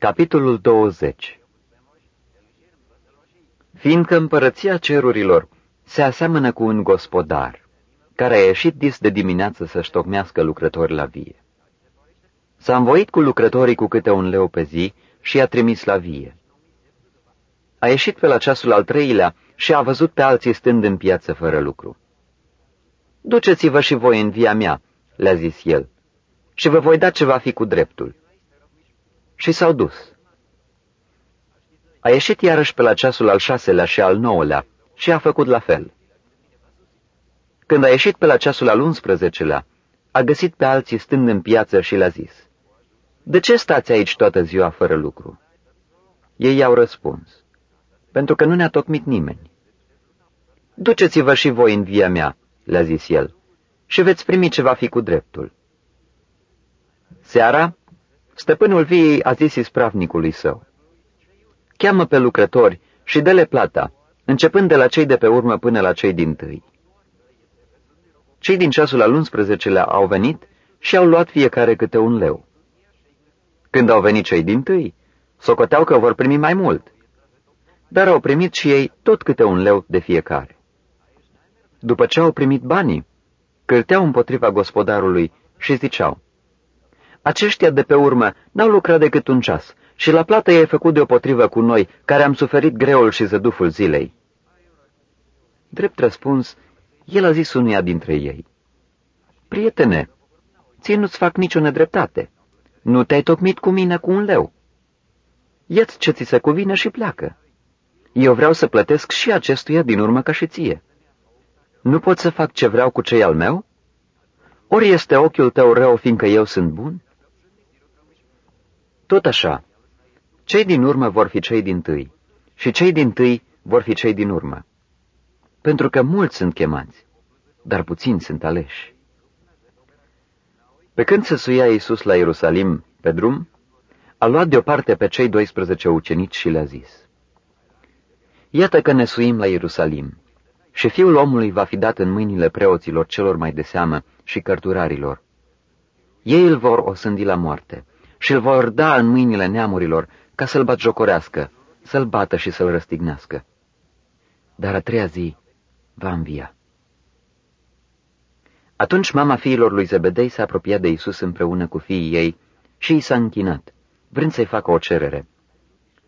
Capitolul 20 Fiindcă împărăția cerurilor se aseamănă cu un gospodar, care a ieșit dis de dimineață să-și tocmească lucrători la vie. S-a învoit cu lucrătorii cu câte un leu pe zi și i-a trimis la vie. A ieșit pe la ceasul al treilea și a văzut pe alții stând în piață fără lucru. Duceți-vă și voi în via mea, le-a zis el, și vă voi da ce va fi cu dreptul. Și s-au dus. A ieșit iarăși pe la ceasul al șaselea și al nouălea și a făcut la fel. Când a ieșit pe la ceasul al unsprezecelea, a găsit pe alții stând în piață și le-a zis, De ce stați aici toată ziua fără lucru?" Ei i-au răspuns, Pentru că nu ne-a tocmit nimeni." Duceți-vă și voi în via mea," le-a zis el, și veți primi ce va fi cu dreptul. Seara, stăpânul viei a zis ispravnicului său, Cheamă pe lucrători și dă-le plata, începând de la cei de pe urmă până la cei din tâi. Cei din ceasul al 11-lea au venit și au luat fiecare câte un leu. Când au venit cei din tâi, socoteau că vor primi mai mult, dar au primit și ei tot câte un leu de fiecare. După ce au primit banii, cârteau împotriva gospodarului și ziceau, Aceștia de pe urmă n-au lucrat decât un ceas și la plată i-ai făcut deopotrivă cu noi, care am suferit greul și zăduful zilei. Drept răspuns, el a zis unuia dintre ei, Prietene, ție nu-ți fac nicio nedreptate. Nu te-ai tocmit cu mine cu un leu. Ia-ți ce ți se cuvine și pleacă. Eu vreau să plătesc și acestuia din urmă ca și ție. Nu pot să fac ce vreau cu cei al meu? Ori este ochiul tău rău, fiindcă eu sunt bun? Tot așa, cei din urmă vor fi cei din tâi și cei din tâi vor fi cei din urmă. Pentru că mulți sunt chemați, dar puțini sunt aleși. Pe când se suia Iisus la Ierusalim pe drum, a luat deoparte pe cei 12 ucenici și le-a zis, Iată că ne suim la Ierusalim și fiul omului va fi dat în mâinile preoților celor mai de seamă și cărturarilor. Ei îl vor osândi la moarte și îl vor da în mâinile neamurilor ca să-l batjocorească, să-l bată și să-l răstignească. Dar a treia zi va învia. Atunci mama fiilor lui Zebedei s-a apropiat de Isus împreună cu fiii ei și i s-a închinat, vrând să-i facă o cerere.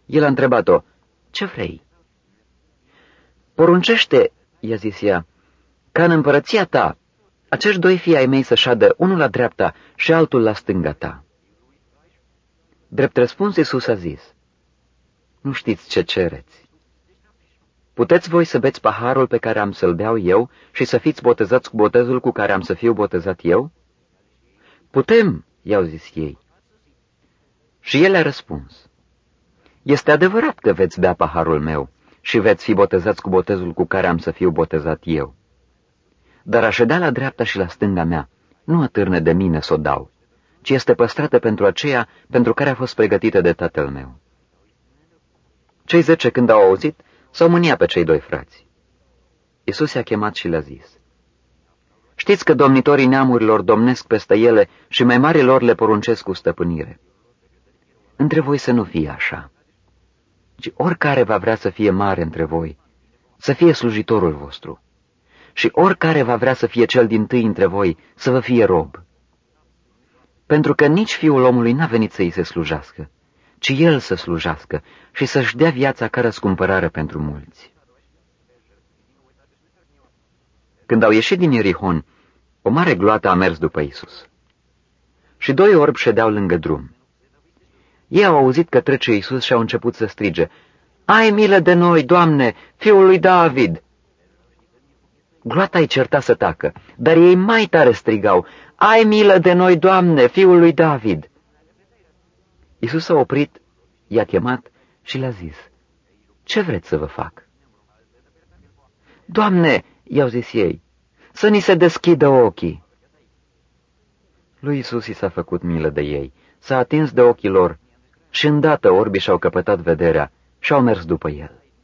El a întrebat-o, ce vrei? Poruncește, i-a zis ea, ca în împărăția ta, acești doi fii ai mei să șadă unul la dreapta și altul la stânga ta. Drept răspuns, Iisus a zis, Nu știți ce cereți. Puteți voi să beți paharul pe care am să-l beau eu și să fiți botezați cu botezul cu care am să fiu botezat eu? Putem, i-au zis ei. Și el a răspuns, Este adevărat că veți bea paharul meu și veți fi botezați cu botezul cu care am să fiu botezat eu. Dar a ședea la dreapta și la stânga mea nu atârne de mine să o dau, ci este păstrată pentru aceea pentru care a fost pregătită de tatăl meu. Cei zece, când au auzit, s-au mânia pe cei doi frați. Isus i-a chemat și le-a zis, Știți că domnitorii neamurilor domnesc peste ele și mai mari lor le poruncesc cu stăpânire. Între voi să nu fie așa, ci oricare va vrea să fie mare între voi, să fie slujitorul vostru, și oricare va vrea să fie cel din tâi între voi, să vă fie rob pentru că nici fiul omului n-a venit să îi se slujească, ci el să slujească și să-și dea viața ca răscumpărare pentru mulți. Când au ieșit din Ierihon, o mare gloată a mers după Isus. Și doi orbi ședeau lângă drum. Ei au auzit că trece Isus și au început să strige, Ai milă de noi, Doamne, fiul lui David! Gloata îi certa să tacă, dar ei mai tare strigau, ai milă de noi, Doamne, fiul lui David! Iisus a oprit, i-a chemat și le-a zis, Ce vreți să vă fac? Doamne, i-au zis ei, să ni se deschidă ochii. Lui Iisus i s-a făcut milă de ei, s-a atins de ochii lor și îndată orbii și-au căpătat vederea și au mers după el.